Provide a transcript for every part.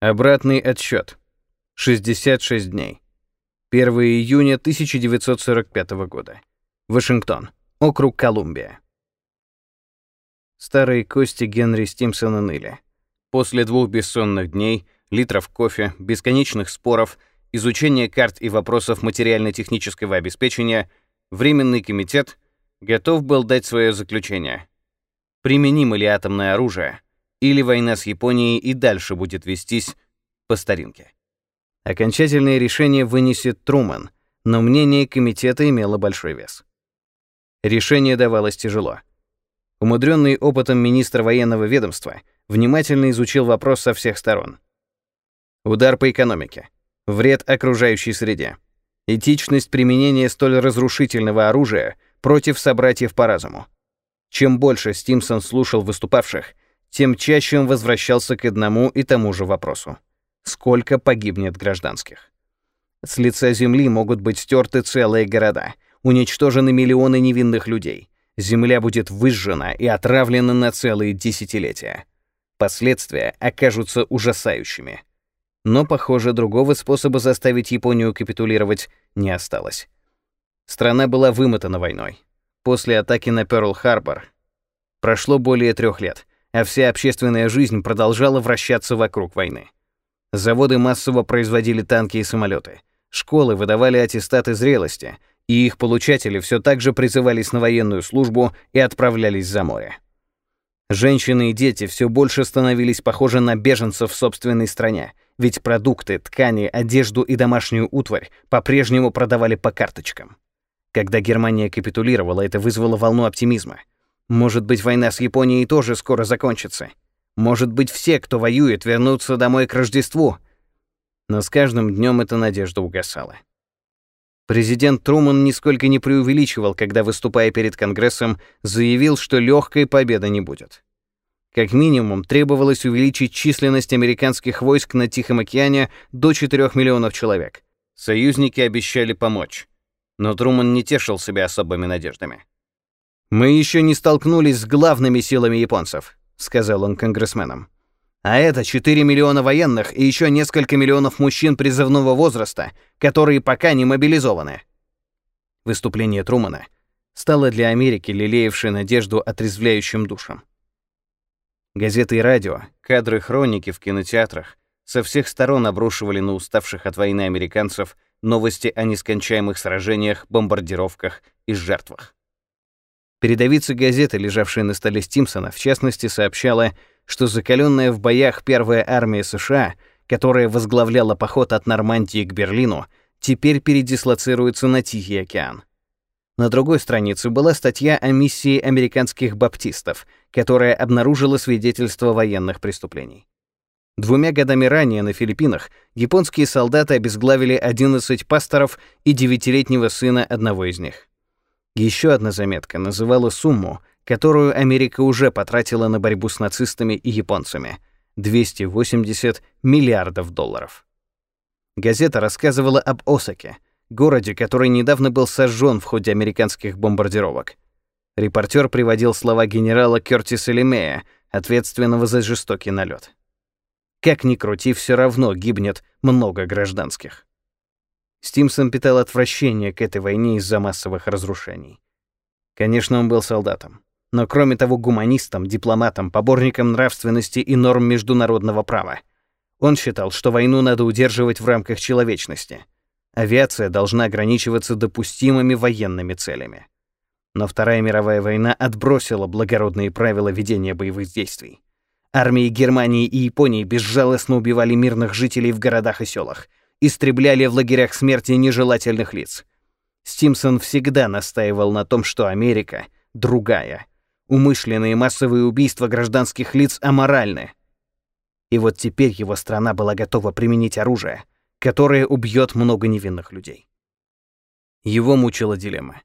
Обратный отсчет. 66 дней. 1 июня 1945 года. Вашингтон. Округ Колумбия. Старые кости Генри Стимсона ныли. После двух бессонных дней, литров кофе, бесконечных споров, изучения карт и вопросов материально-технического обеспечения, Временный комитет готов был дать свое заключение. Применимо ли атомное оружие, или война с Японией и дальше будет вестись по старинке. Окончательное решение вынесет Труман, но мнение комитета имело большой вес. Решение давалось тяжело. Умудренный опытом министр военного ведомства внимательно изучил вопрос со всех сторон. Удар по экономике, вред окружающей среде, этичность применения столь разрушительного оружия против собратьев по разуму. Чем больше Стимсон слушал выступавших, тем чаще он возвращался к одному и тому же вопросу. Сколько погибнет гражданских? С лица земли могут быть стерты целые города, уничтожены миллионы невинных людей. Земля будет выжжена и отравлена на целые десятилетия. Последствия окажутся ужасающими. Но, похоже, другого способа заставить Японию капитулировать не осталось. Страна была вымотана войной. После атаки на Пёрл-Харбор прошло более трех лет а вся общественная жизнь продолжала вращаться вокруг войны. Заводы массово производили танки и самолеты. Школы выдавали аттестаты зрелости, и их получатели все так же призывались на военную службу и отправлялись за море. Женщины и дети все больше становились похожи на беженцев в собственной стране, ведь продукты, ткани, одежду и домашнюю утварь по-прежнему продавали по карточкам. Когда Германия капитулировала, это вызвало волну оптимизма. Может быть, война с Японией тоже скоро закончится. Может быть, все, кто воюет, вернутся домой к Рождеству. Но с каждым днем эта надежда угасала. Президент Труман нисколько не преувеличивал, когда, выступая перед Конгрессом, заявил, что легкой победы не будет. Как минимум, требовалось увеличить численность американских войск на Тихом океане до 4 миллионов человек. Союзники обещали помочь. Но Труман не тешил себя особыми надеждами. «Мы еще не столкнулись с главными силами японцев», — сказал он конгрессменам. «А это 4 миллиона военных и еще несколько миллионов мужчин призывного возраста, которые пока не мобилизованы». Выступление Трумана стало для Америки лелеявшей надежду отрезвляющим душам. Газеты и радио, кадры хроники в кинотеатрах со всех сторон обрушивали на уставших от войны американцев новости о нескончаемых сражениях, бомбардировках и жертвах. Передовица газеты, лежавшая на столе Стимсона, в частности, сообщала, что закаленная в боях первая армия США, которая возглавляла поход от Нормандии к Берлину, теперь передислоцируется на Тихий океан. На другой странице была статья о миссии американских баптистов, которая обнаружила свидетельство военных преступлений. Двумя годами ранее на Филиппинах японские солдаты обезглавили 11 пасторов и девятилетнего сына одного из них. Еще одна заметка называла сумму, которую Америка уже потратила на борьбу с нацистами и японцами — 280 миллиардов долларов. Газета рассказывала об Осаке, городе, который недавно был сожжен в ходе американских бомбардировок. Репортер приводил слова генерала Кёртиса Лемея, ответственного за жестокий налет. Как ни крути, все равно гибнет много гражданских. Стимсон питал отвращение к этой войне из-за массовых разрушений. Конечно, он был солдатом, но кроме того гуманистом, дипломатом, поборником нравственности и норм международного права. Он считал, что войну надо удерживать в рамках человечности. Авиация должна ограничиваться допустимыми военными целями. Но Вторая мировая война отбросила благородные правила ведения боевых действий. Армии Германии и Японии безжалостно убивали мирных жителей в городах и селах, истребляли в лагерях смерти нежелательных лиц. Стимсон всегда настаивал на том, что Америка другая. Умышленные массовые убийства гражданских лиц аморальны. И вот теперь его страна была готова применить оружие, которое убьет много невинных людей. Его мучила дилемма.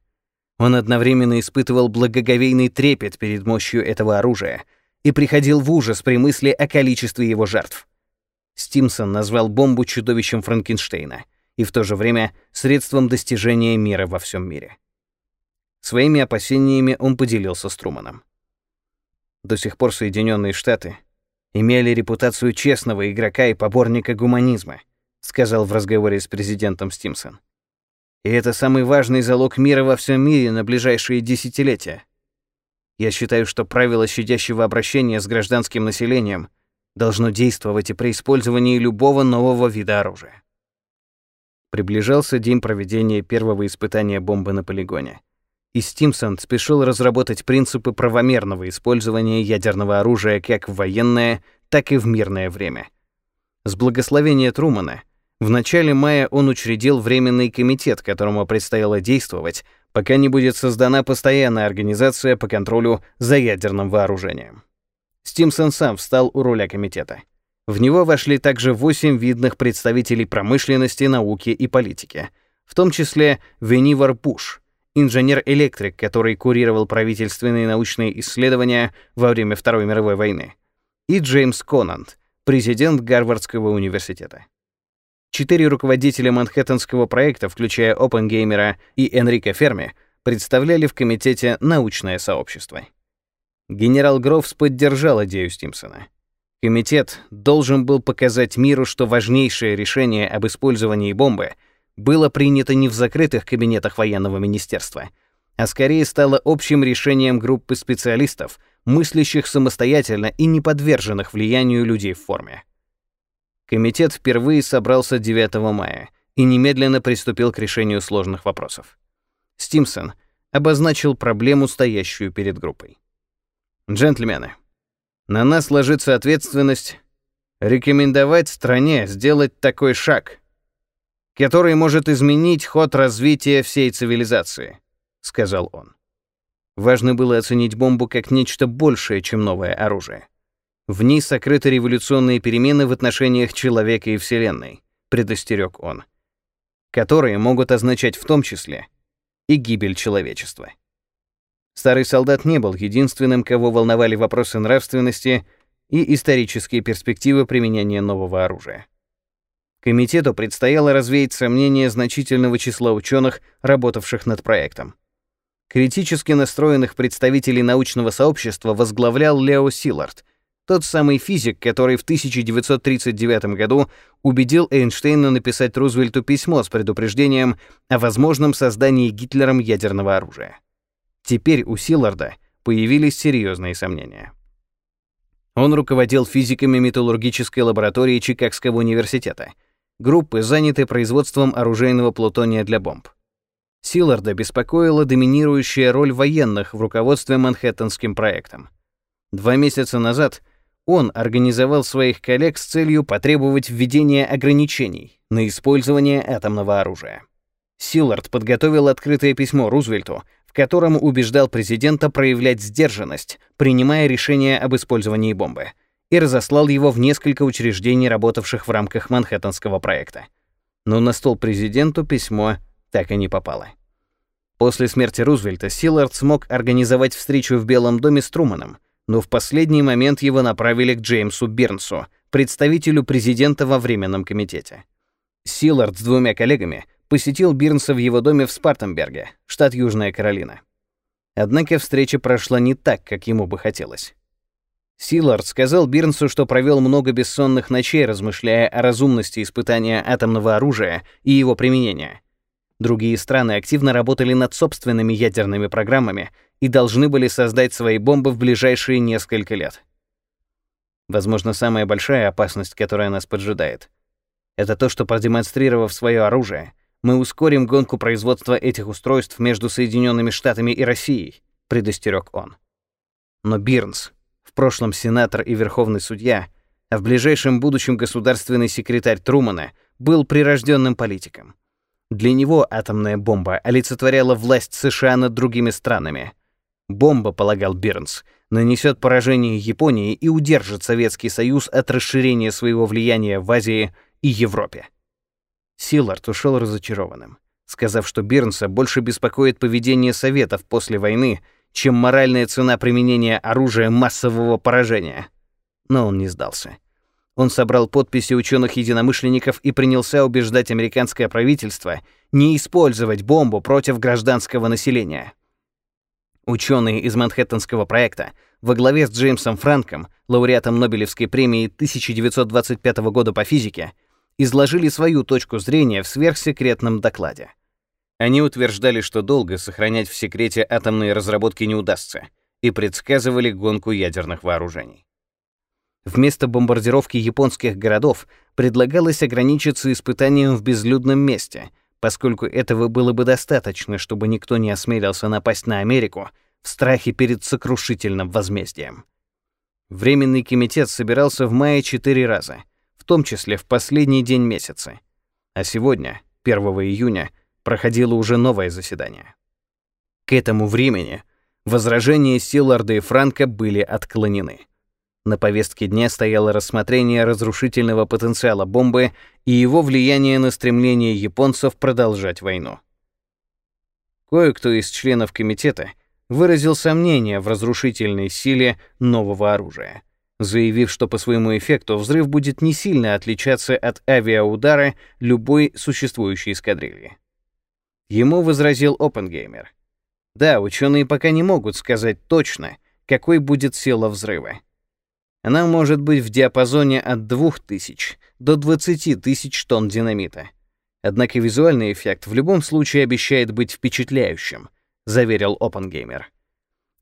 Он одновременно испытывал благоговейный трепет перед мощью этого оружия и приходил в ужас при мысли о количестве его жертв. Стимсон назвал бомбу чудовищем Франкенштейна и в то же время средством достижения мира во всем мире. Своими опасениями он поделился с Труманом. До сих пор Соединенные Штаты имели репутацию честного игрока и поборника гуманизма, сказал в разговоре с президентом Стимсон. И это самый важный залог мира во всем мире на ближайшие десятилетия. Я считаю, что правило щадящего обращения с гражданским населением должно действовать и при использовании любого нового вида оружия. Приближался день проведения первого испытания бомбы на полигоне. И Стимсон спешил разработать принципы правомерного использования ядерного оружия как в военное, так и в мирное время. С благословения Трумана — в начале мая он учредил Временный комитет, которому предстояло действовать, пока не будет создана постоянная организация по контролю за ядерным вооружением. Стимсон сам встал у руля комитета. В него вошли также восемь видных представителей промышленности, науки и политики, в том числе Венивар Пуш, инженер-электрик, который курировал правительственные научные исследования во время Второй мировой войны, и Джеймс Конант, президент Гарвардского университета. Четыре руководителя Манхэттенского проекта, включая Опенгеймера и Энрико Ферми, представляли в комитете научное сообщество. Генерал Грофс поддержал идею Стимсона. Комитет должен был показать миру, что важнейшее решение об использовании бомбы было принято не в закрытых кабинетах военного министерства, а скорее стало общим решением группы специалистов, мыслящих самостоятельно и не подверженных влиянию людей в форме. Комитет впервые собрался 9 мая и немедленно приступил к решению сложных вопросов. Стимсон обозначил проблему, стоящую перед группой. «Джентльмены, на нас ложится ответственность рекомендовать стране сделать такой шаг, который может изменить ход развития всей цивилизации», — сказал он. Важно было оценить бомбу как нечто большее, чем новое оружие. В ней сокрыты революционные перемены в отношениях человека и Вселенной, предостерег он, которые могут означать в том числе и гибель человечества. Старый солдат не был единственным, кого волновали вопросы нравственности и исторические перспективы применения нового оружия. Комитету предстояло развеять сомнения значительного числа ученых, работавших над проектом. Критически настроенных представителей научного сообщества возглавлял Лео Силард, тот самый физик, который в 1939 году убедил Эйнштейна написать Рузвельту письмо с предупреждением о возможном создании Гитлером ядерного оружия. Теперь у Силларда появились серьезные сомнения. Он руководил физиками металлургической лаборатории Чикагского университета, группы, занятой производством оружейного плутония для бомб. Силларда беспокоила доминирующая роль военных в руководстве Манхэттенским проектом. Два месяца назад он организовал своих коллег с целью потребовать введения ограничений на использование атомного оружия. Силлард подготовил открытое письмо Рузвельту, в котором убеждал президента проявлять сдержанность, принимая решение об использовании бомбы, и разослал его в несколько учреждений, работавших в рамках Манхэттенского проекта. Но на стол президенту письмо так и не попало. После смерти Рузвельта Силлард смог организовать встречу в Белом доме с Труманом, но в последний момент его направили к Джеймсу Бирнсу, представителю президента во Временном комитете. Силард с двумя коллегами посетил Бирнса в его доме в Спартенберге, штат Южная Каролина. Однако встреча прошла не так, как ему бы хотелось. Силард сказал Бирнсу, что провел много бессонных ночей, размышляя о разумности испытания атомного оружия и его применения. Другие страны активно работали над собственными ядерными программами и должны были создать свои бомбы в ближайшие несколько лет. Возможно, самая большая опасность, которая нас поджидает, это то, что, продемонстрировав свое оружие, мы ускорим гонку производства этих устройств между Соединенными Штатами и Россией, предостерег он. Но Бирнс, в прошлом сенатор и верховный судья, а в ближайшем будущем государственный секретарь Трумана, был прирожденным политиком. Для него атомная бомба олицетворяла власть США над другими странами — Бомба, полагал Бернс, нанесет поражение Японии и удержит Советский Союз от расширения своего влияния в Азии и Европе. Силард ушел разочарованным, сказав, что Бернса больше беспокоит поведение Советов после войны, чем моральная цена применения оружия массового поражения. Но он не сдался. Он собрал подписи ученых-единомышленников и принялся убеждать американское правительство не использовать бомбу против гражданского населения. Ученые из Манхэттенского проекта во главе с Джеймсом Франком, лауреатом Нобелевской премии 1925 года по физике, изложили свою точку зрения в сверхсекретном докладе. Они утверждали, что долго сохранять в секрете атомные разработки не удастся, и предсказывали гонку ядерных вооружений. Вместо бомбардировки японских городов предлагалось ограничиться испытанием в безлюдном месте, поскольку этого было бы достаточно, чтобы никто не осмелился напасть на Америку в страхе перед сокрушительным возмездием. Временный комитет собирался в мае четыре раза, в том числе в последний день месяца. А сегодня, 1 июня, проходило уже новое заседание. К этому времени возражения Силларда и Франка были отклонены. На повестке дня стояло рассмотрение разрушительного потенциала бомбы и его влияние на стремление японцев продолжать войну. Кое-кто из членов комитета выразил сомнение в разрушительной силе нового оружия, заявив, что по своему эффекту взрыв будет не сильно отличаться от авиаудара любой существующей эскадрильи. Ему возразил Оппенгеймер. Да, ученые пока не могут сказать точно, какой будет сила взрыва. Она может быть в диапазоне от 2000 до 20 тысяч тонн динамита. Однако визуальный эффект в любом случае обещает быть впечатляющим, заверил Оппенгеймер.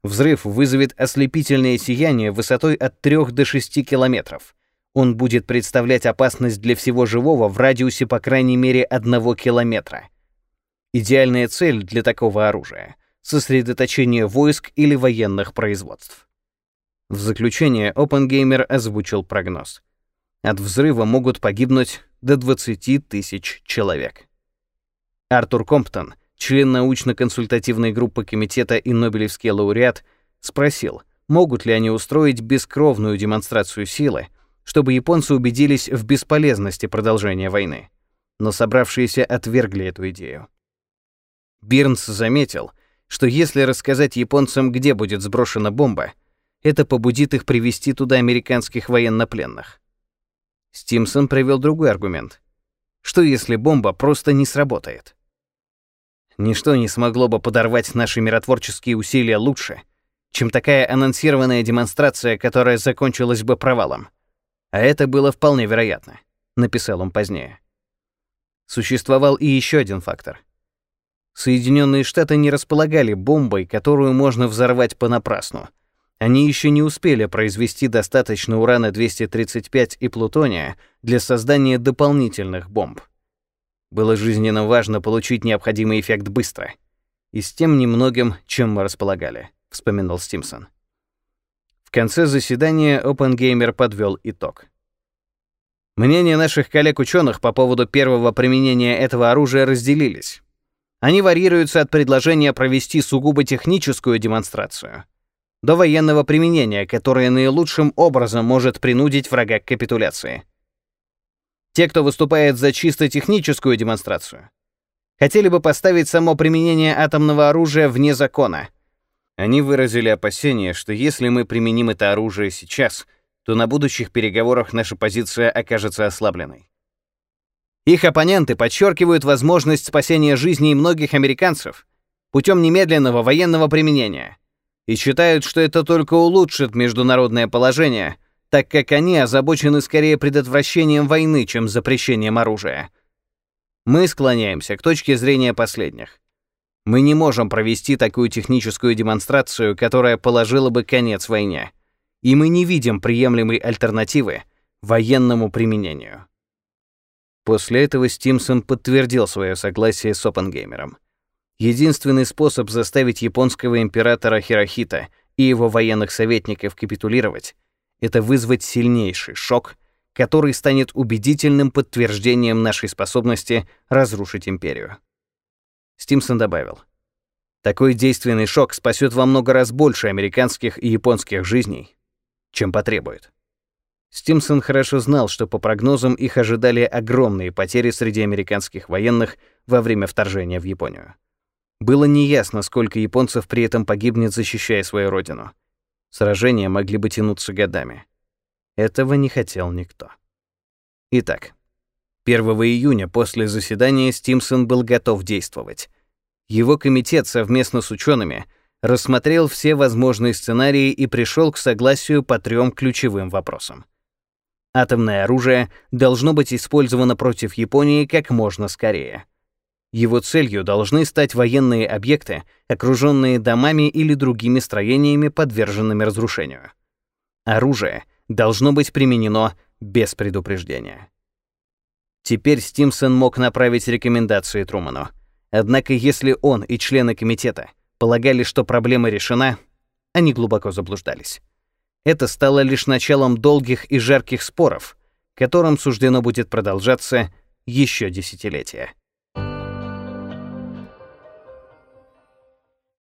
Взрыв вызовет ослепительное сияние высотой от 3 до 6 километров. Он будет представлять опасность для всего живого в радиусе по крайней мере 1 километра. Идеальная цель для такого оружия — сосредоточение войск или военных производств. В заключение Опенгеймер озвучил прогноз. От взрыва могут погибнуть до 20 тысяч человек. Артур Комптон, член научно-консультативной группы комитета и Нобелевский лауреат, спросил, могут ли они устроить бескровную демонстрацию силы, чтобы японцы убедились в бесполезности продолжения войны. Но собравшиеся отвергли эту идею. Бирнс заметил, что если рассказать японцам, где будет сброшена бомба, это побудит их привести туда американских военнопленных. Стимсон привел другой аргумент. Что если бомба просто не сработает? Ничто не смогло бы подорвать наши миротворческие усилия лучше, чем такая анонсированная демонстрация, которая закончилась бы провалом. А это было вполне вероятно, написал он позднее. Существовал и еще один фактор. Соединенные Штаты не располагали бомбой, которую можно взорвать понапрасну — они еще не успели произвести достаточно урана-235 и плутония для создания дополнительных бомб. Было жизненно важно получить необходимый эффект быстро. И с тем немногим, чем мы располагали, вспоминал Стимсон. В конце заседания Опенгеймер подвел итог. Мнения наших коллег-ученых по поводу первого применения этого оружия разделились. Они варьируются от предложения провести сугубо техническую демонстрацию до военного применения, которое наилучшим образом может принудить врага к капитуляции. Те, кто выступает за чисто техническую демонстрацию, хотели бы поставить само применение атомного оружия вне закона. Они выразили опасение, что если мы применим это оружие сейчас, то на будущих переговорах наша позиция окажется ослабленной. Их оппоненты подчеркивают возможность спасения жизней многих американцев путем немедленного военного применения — и считают, что это только улучшит международное положение, так как они озабочены скорее предотвращением войны, чем запрещением оружия. Мы склоняемся к точке зрения последних. Мы не можем провести такую техническую демонстрацию, которая положила бы конец войне, и мы не видим приемлемой альтернативы военному применению. После этого Стимсон подтвердил свое согласие с Оппенгеймером. Единственный способ заставить японского императора Хирохита и его военных советников капитулировать — это вызвать сильнейший шок, который станет убедительным подтверждением нашей способности разрушить империю. Стимсон добавил, «Такой действенный шок спасет во много раз больше американских и японских жизней, чем потребует». Стимсон хорошо знал, что по прогнозам их ожидали огромные потери среди американских военных во время вторжения в Японию. Было неясно, сколько японцев при этом погибнет, защищая свою родину. Сражения могли бы тянуться годами. Этого не хотел никто. Итак, 1 июня после заседания Стимсон был готов действовать. Его комитет совместно с учеными рассмотрел все возможные сценарии и пришел к согласию по трем ключевым вопросам. Атомное оружие должно быть использовано против Японии как можно скорее. Его целью должны стать военные объекты, окруженные домами или другими строениями, подверженными разрушению. Оружие должно быть применено без предупреждения. Теперь Стимсон мог направить рекомендации Труману. Однако если он и члены комитета полагали, что проблема решена, они глубоко заблуждались. Это стало лишь началом долгих и жарких споров, которым суждено будет продолжаться еще десятилетия.